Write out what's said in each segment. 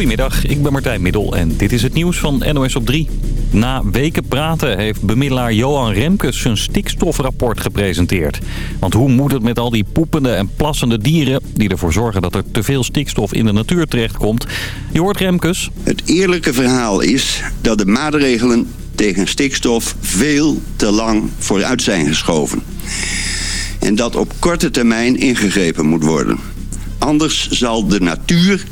Goedemiddag, ik ben Martijn Middel en dit is het nieuws van NOS op 3. Na weken praten heeft bemiddelaar Johan Remkes zijn stikstofrapport gepresenteerd. Want hoe moet het met al die poepende en plassende dieren... die ervoor zorgen dat er te veel stikstof in de natuur terechtkomt? Je hoort Remkes. Het eerlijke verhaal is dat de maatregelen tegen stikstof veel te lang vooruit zijn geschoven. En dat op korte termijn ingegrepen moet worden. Anders zal de natuur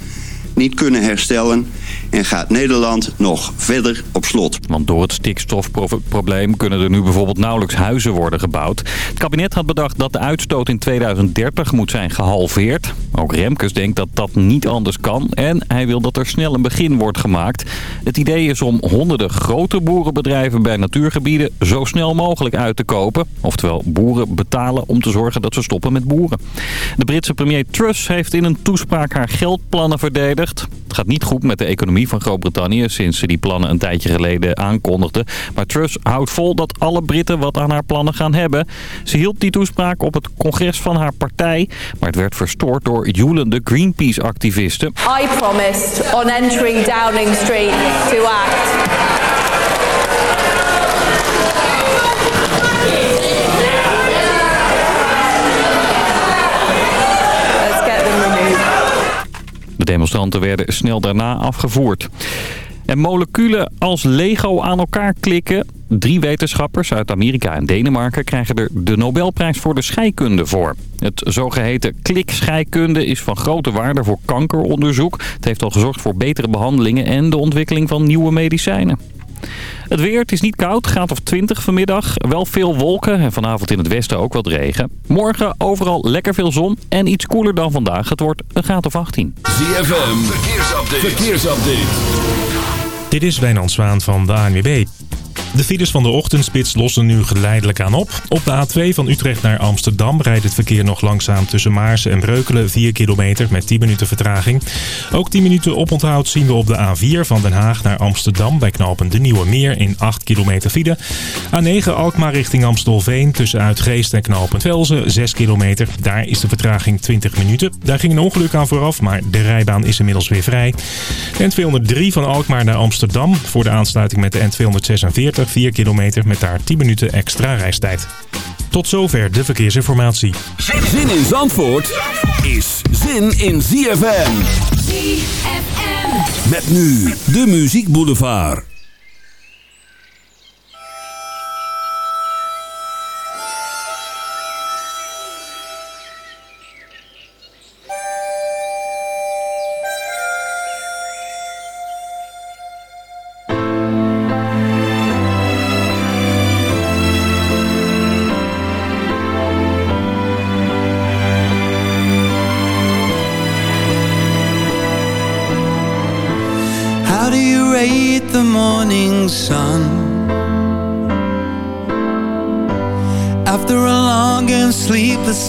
niet kunnen herstellen en gaat Nederland nog verder op slot. Want door het stikstofprobleem kunnen er nu bijvoorbeeld nauwelijks huizen worden gebouwd. Het kabinet had bedacht dat de uitstoot in 2030 moet zijn gehalveerd. Ook Remkes denkt dat dat niet anders kan en hij wil dat er snel een begin wordt gemaakt. Het idee is om honderden grote boerenbedrijven bij natuurgebieden zo snel mogelijk uit te kopen. Oftewel boeren betalen om te zorgen dat ze stoppen met boeren. De Britse premier Truss heeft in een toespraak haar geldplannen verdedigd. Het gaat niet goed met de economie van Groot-Brittannië sinds ze die plannen een tijdje geleden aankondigde. Maar Truss houdt vol dat alle Britten wat aan haar plannen gaan hebben. Ze hield die toespraak op het congres van haar partij, maar het werd verstoord door joelende Greenpeace-activisten. I promised on entering Downing Street to act. Demonstranten werden snel daarna afgevoerd. En moleculen als Lego aan elkaar klikken. Drie wetenschappers uit Amerika en Denemarken krijgen er de Nobelprijs voor de scheikunde voor. Het zogeheten klikscheikunde is van grote waarde voor kankeronderzoek. Het heeft al gezorgd voor betere behandelingen en de ontwikkeling van nieuwe medicijnen. Het weer, het is niet koud, gaat of 20 vanmiddag. Wel veel wolken en vanavond in het westen ook wat regen. Morgen overal lekker veel zon en iets koeler dan vandaag. Het wordt een graad of 18. ZFM, verkeersupdate. verkeersupdate. Dit is Wijnand Zwaan van de ANWB. De files van de ochtendspits lossen nu geleidelijk aan op. Op de A2 van Utrecht naar Amsterdam rijdt het verkeer nog langzaam tussen Maarsen en Breukelen 4 kilometer met 10 minuten vertraging. Ook 10 minuten oponthoud zien we op de A4 van Den Haag naar Amsterdam bij knopen De Nieuwe Meer in 8 kilometer file. A9 Alkmaar richting Amstelveen tussen Uitgeest en knopen Velzen 6 kilometer. Daar is de vertraging 20 minuten. Daar ging een ongeluk aan vooraf, maar de rijbaan is inmiddels weer vrij. N203 van Alkmaar naar Amsterdam voor de aansluiting met de N246 4 kilometer met daar 10 minuten extra reistijd. Tot zover de verkeersinformatie. Zin in Zandvoort is zin in ZFM. ZFM. Met nu de Muziek Boulevard.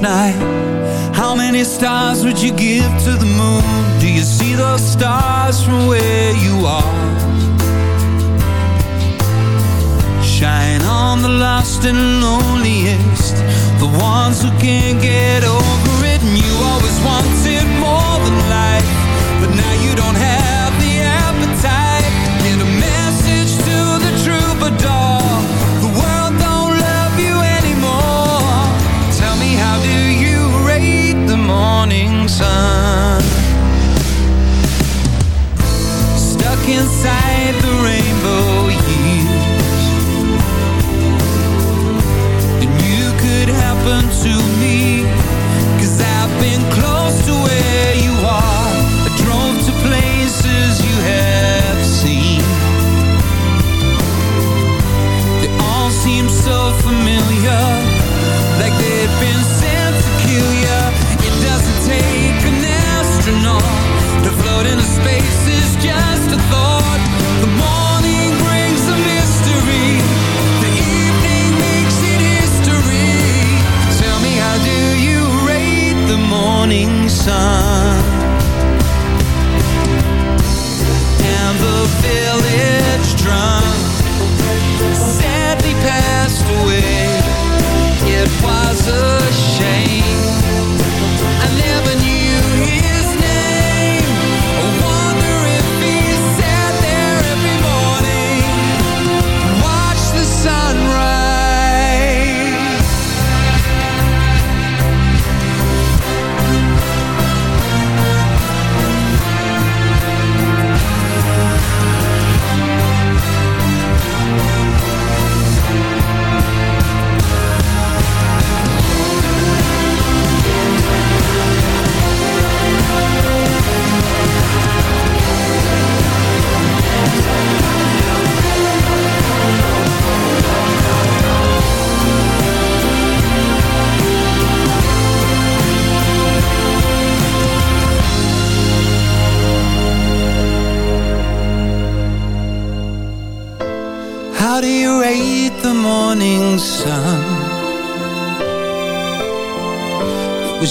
Night How many stars would you give to the moon? Do you see those stars from where you are? Shine on the lost and loneliest The ones who can't get over it And you always wanted more than life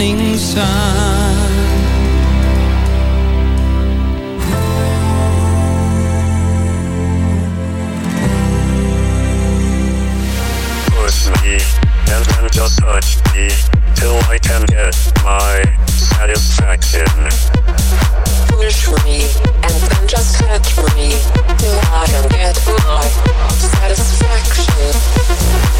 morning sun? push me, and then just touch me, till I can get my satisfaction. Push me, and then just touch me, till I can get my satisfaction.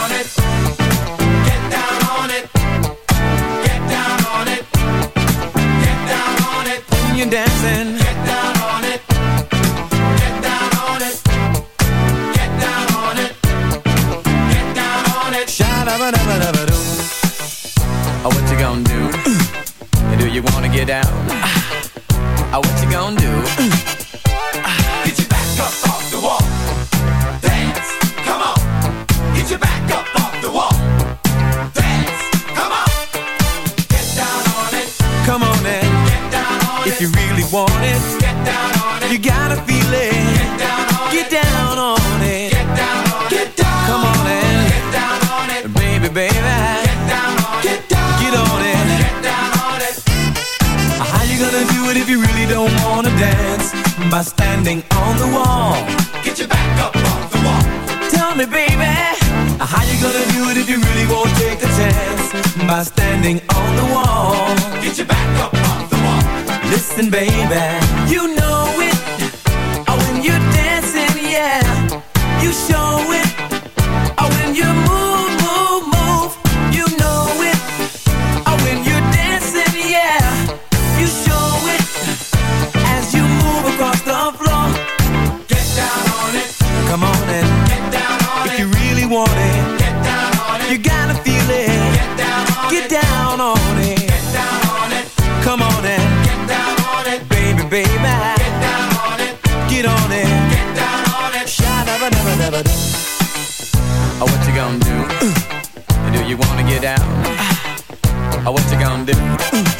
you're dancing. Get down on it. Get down on it. Get down on it. Get down on it. Sha-da-ba-da-ba-da-ba-doo. Oh, what you gonna do? Do you wanna get down? Oh, what you gonna do? down on it. You gotta feel it. Get down on get it. Down on it. Get down on get it. Down come on and get down on it. Baby, baby. Get down on get down get on it. Get down on it. How you gonna do it if you really don't wanna dance? By standing on the wall. Get your back up off the wall. Tell me, baby. How you gonna do it if you really won't take a chance? By standing on the wall. Get your back up off the wall. Listen, baby. You know You Oh, what you gonna do? Uh, do you wanna get down? Uh, oh, what you gonna do? Uh,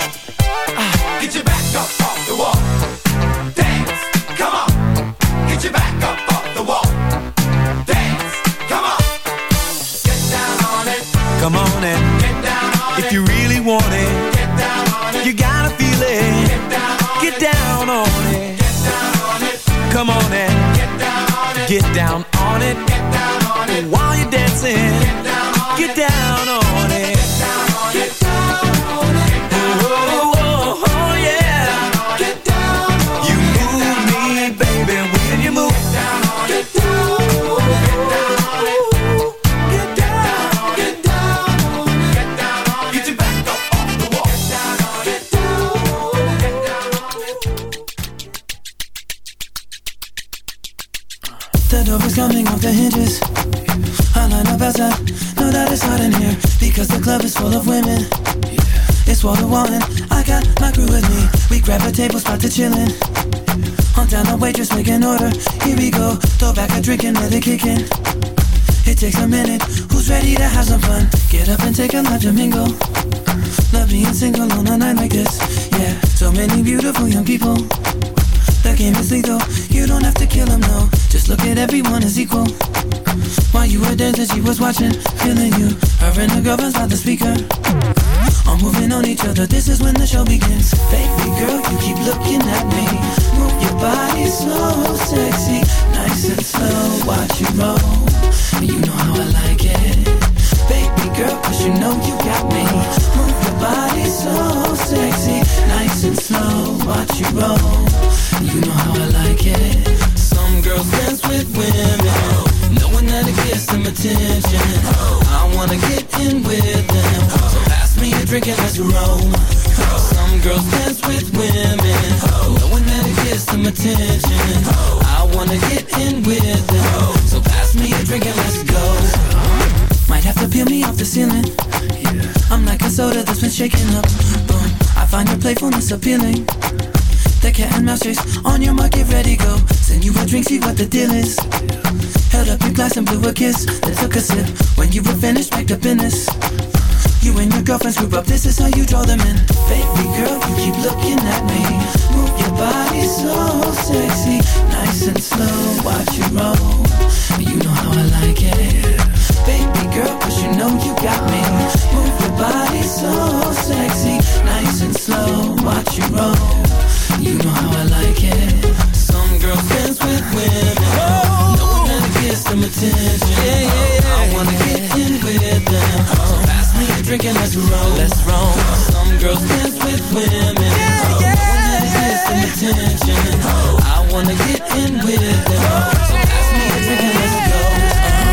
let it takes a minute. Who's ready to have some fun? Get up and take a life to mingle. Love being single on a night like this. Yeah, so many beautiful young people. The game is lethal. You don't have to kill them, no. Just look at everyone as equal. While you were dancing, she was watching, feeling you. Her and the girlfriends by the speaker. All moving on each other. This is when the show begins. Baby girl, you keep looking at me. Move your body so sexy, nice and slow. Watch you roll. You know how I like it. Baby girl, cause you know you got me. Move your body so sexy, nice and slow. Watch you roll. You know how I like it. Some girls dance with women, knowing that it gets them attention. I wanna get in with them, me a drink and let's roll. Some girls dance with women, knowing that it gets them attention. I wanna get in with them, so pass me a drink and let's go. Might have to peel me off the ceiling. I'm like a soda that's been shaken up. Boom. I find your playfulness appealing. The cat and mouse chase on your mark, get ready, go. Send you a drink, see what the deal is. Held up your glass and blew a kiss, then took a sip. When you were finished, up in this. You and your girlfriends group up, this is how you draw them in. Baby girl, you keep looking at me. Move your body so sexy, nice and slow, watch you roll. You know how I like it. Baby girl, cause you know you got me. Move your body so sexy, nice and slow, watch you roll. You know how I like it. Some girls dance with women. No one ever gets them attention. Yeah, yeah, yeah. I wanna get in with them. So pass me a drink and let's roll. Let's roll. Some girls dance with women. Yeah, yeah. No one ever gets them attention. I wanna get in with them. So pass me a drink and let's go.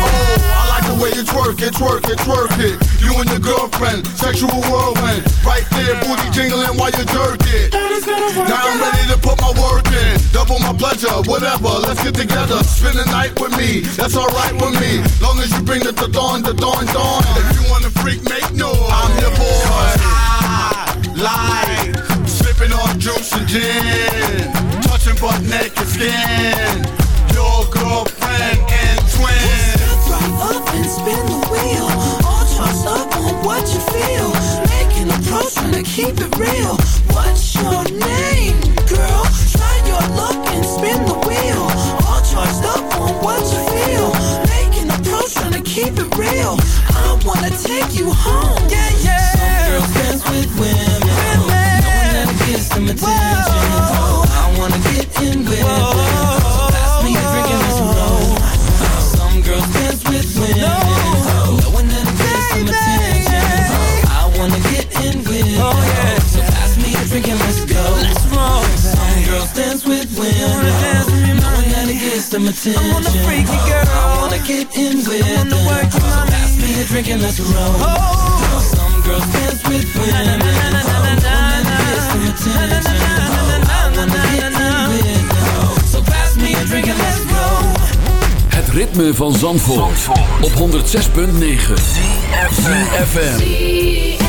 Oh, I like the way you twerk it, twerk it, twerk it. You and your girlfriend, sexual whirlwind. Right there, booty jingling while you jerk it. Now I'm ready to put my work in. Double my pleasure, whatever. Let's get together. Spend the night with me. That's alright with me. Long as you bring it to dawn, the dawn, dawn. If you wanna freak, make noise. I'm your boy. I like sipping on juice and gin. Touching butt naked skin. Your girlfriend and twin. Drive up and spin the wheel. All charged up on what you feel. Making a pro, trying to keep it real. What's your name, real. I wanna take you home. Yeah, yeah. Some girls dance with women. No one ever gets them attention. I one ever gets them attention. I wanna freak you, girl. I wanna get in with them. So pass me a drink and let's roll. Some girls dance with women. No one ever gets them attention. I wanna get in with them. So pass me a drink and let's go. Het ritme van Zandvoort, op 106.9 ZFM.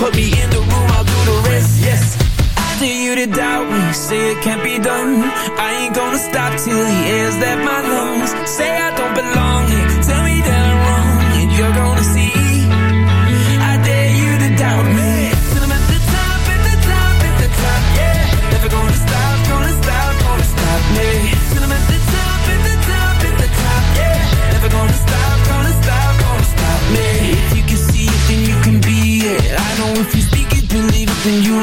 Put me in the room, I'll do the rest. Yes. Dare you to doubt me, say it can't be done. I ain't gonna stop till the air's left my lungs. Say I don't belong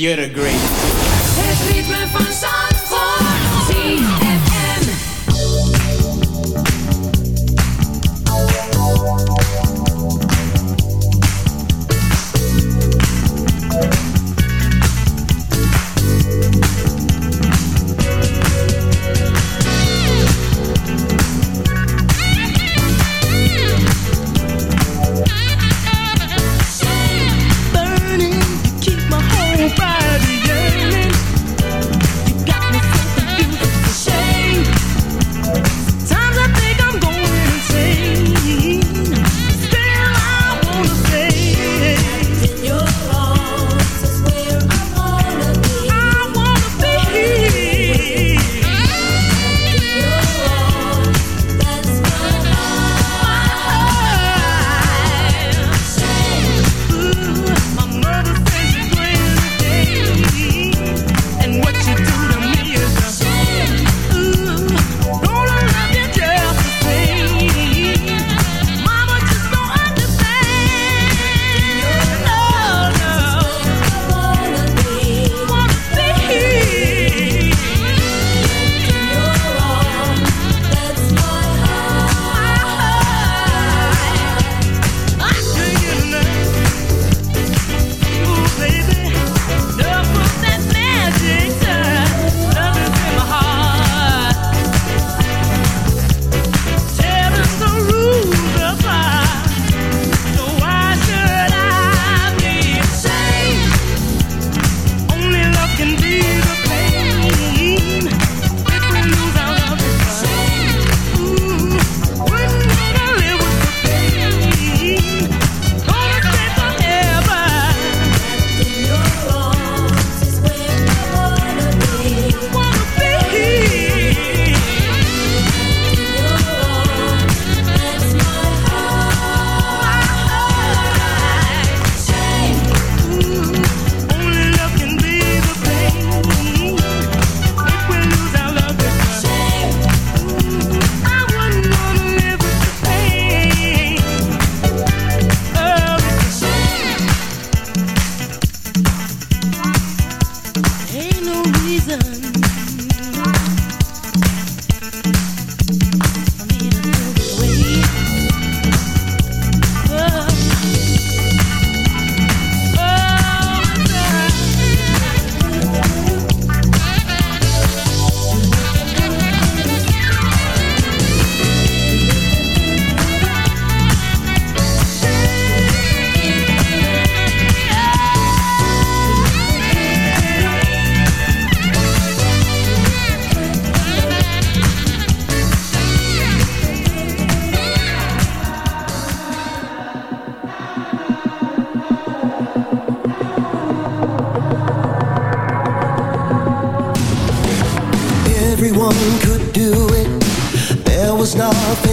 You're a great.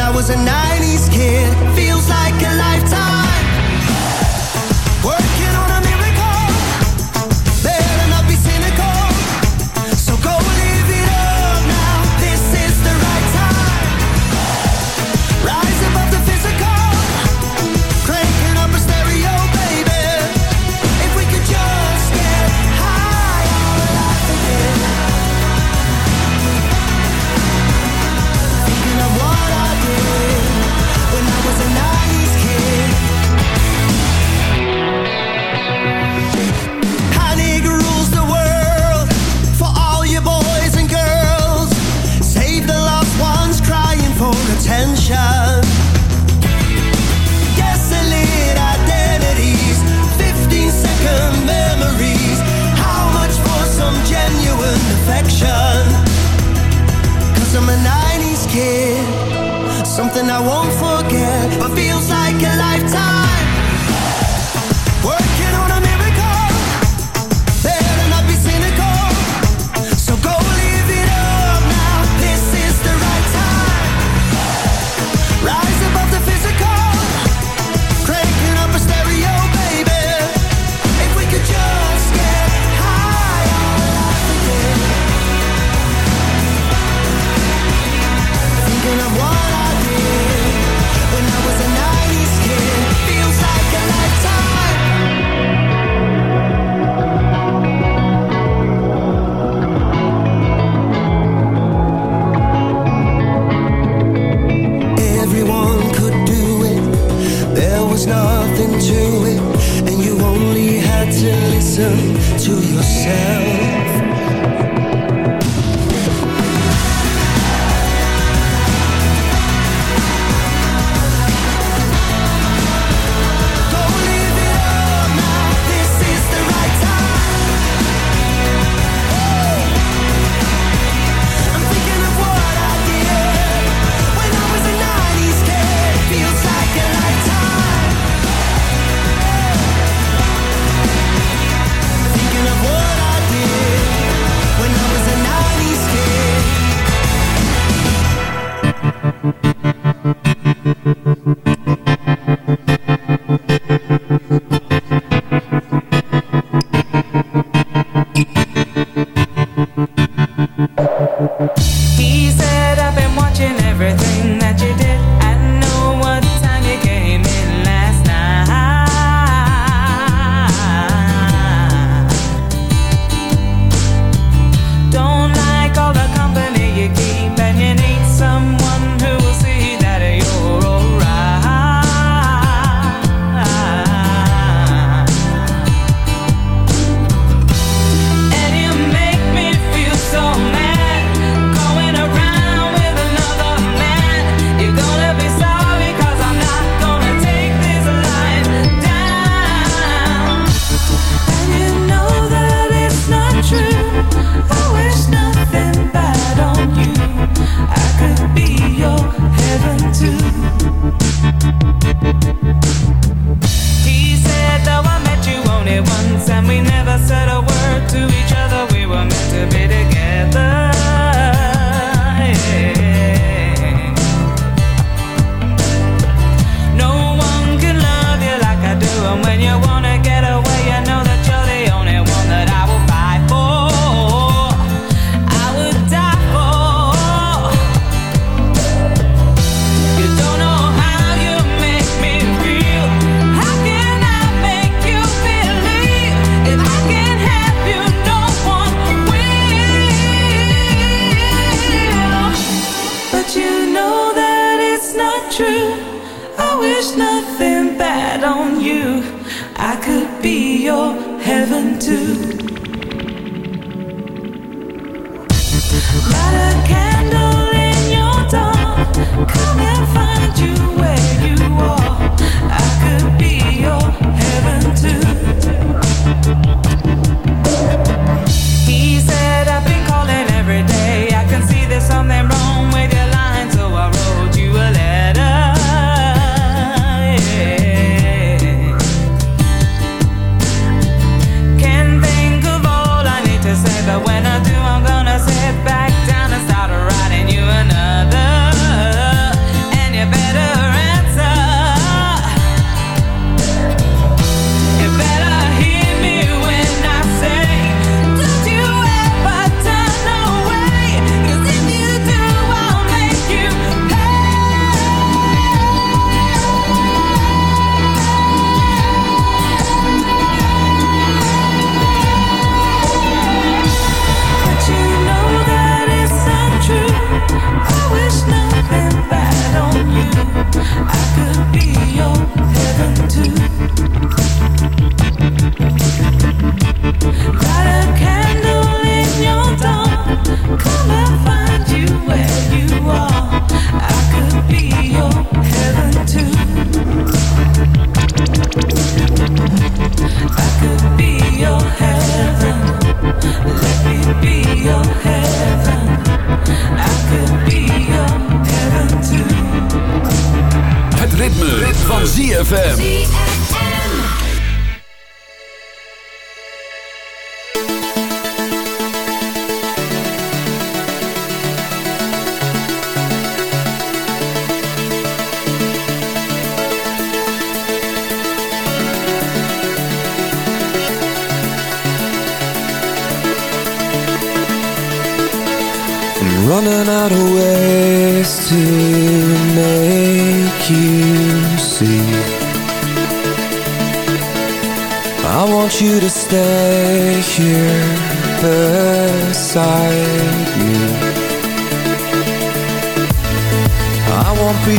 I was a 90s kid. Feels like a lifetime. something I won't forget, but feels like a lifetime.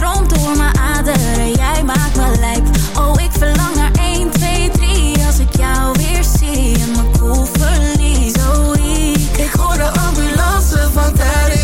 stroomt door mijn aderen, jij maakt me lijk. Oh, ik verlang naar 1, 2, 3 als ik jou weer zie In mijn koel verlies. Oh, ik, ik hoor de ambulance van thuis.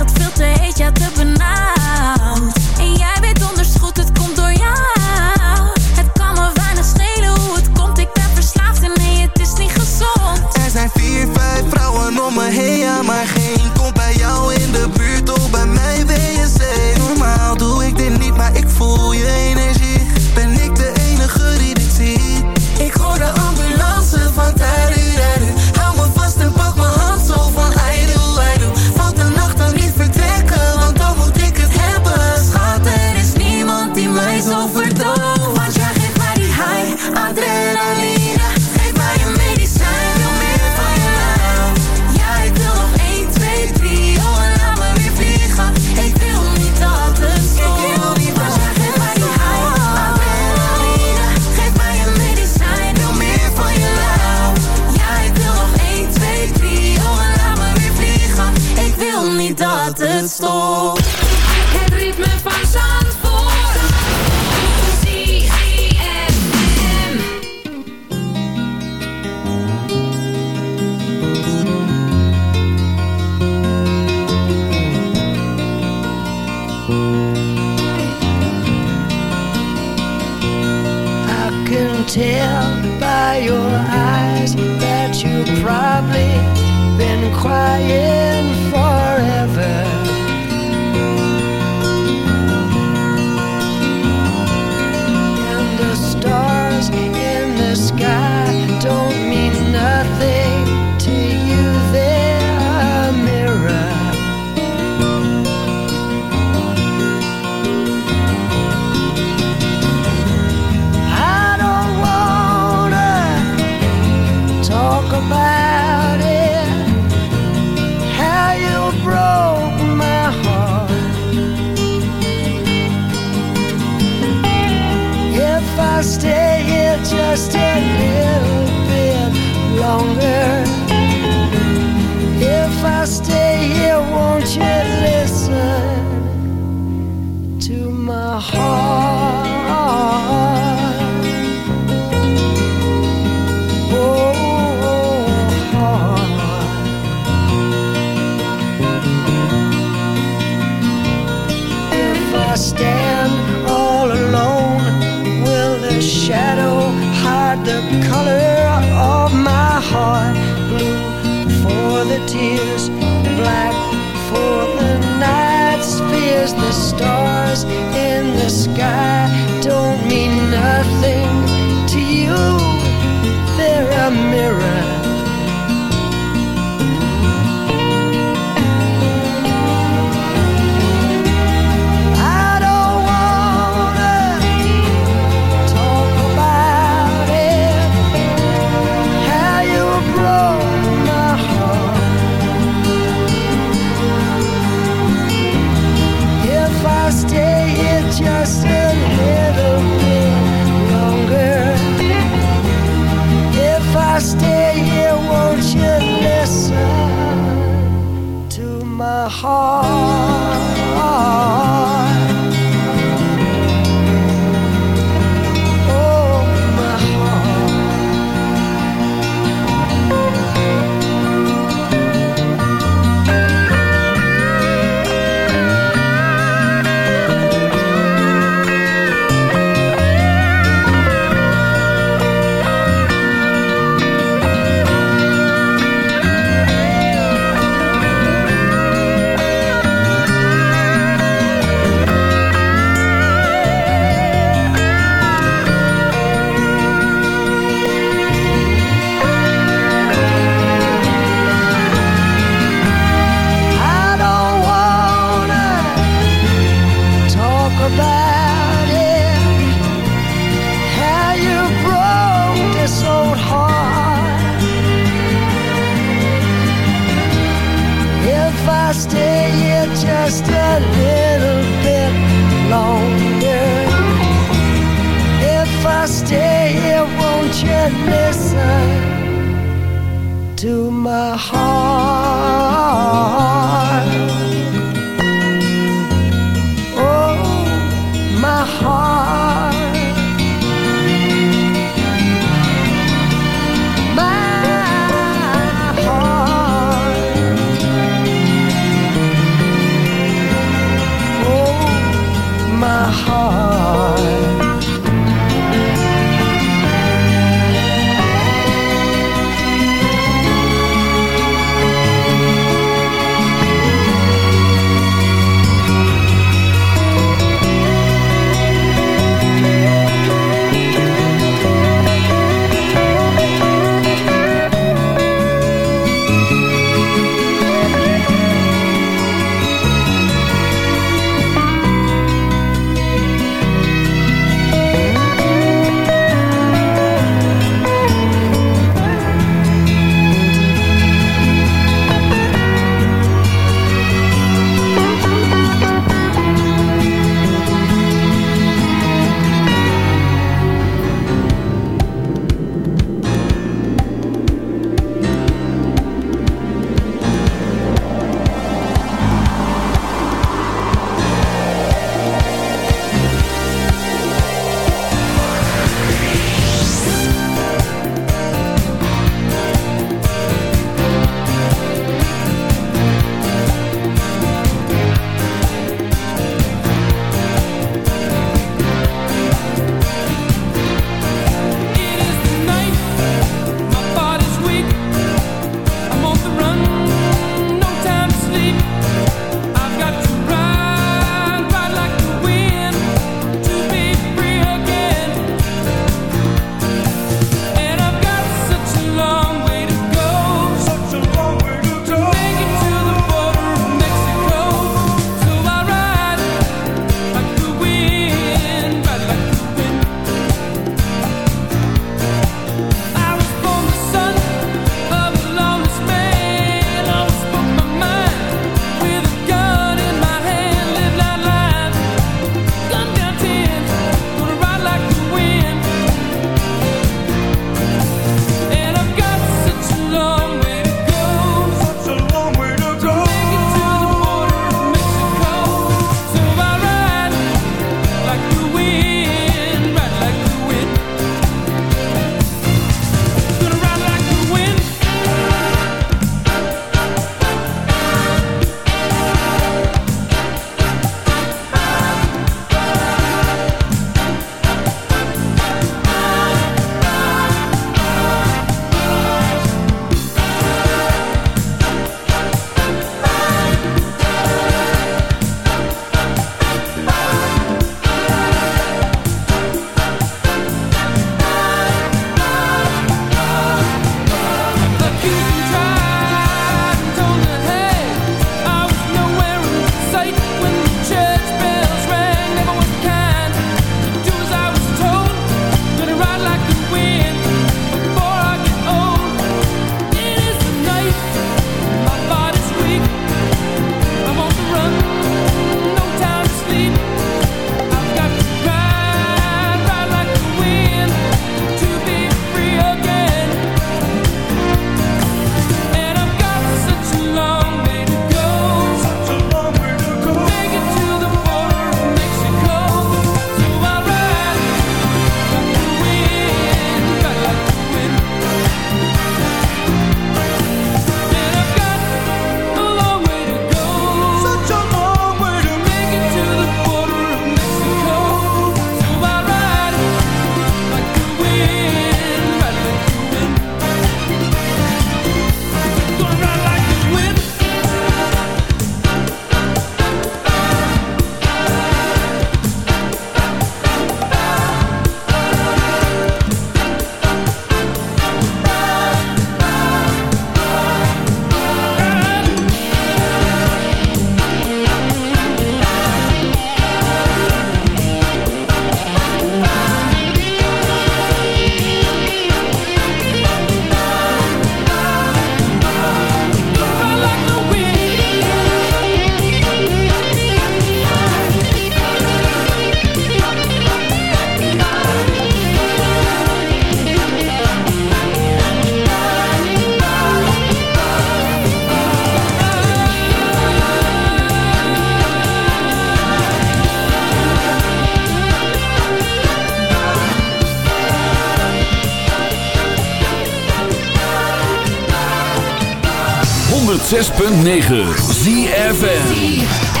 106.9 ZFN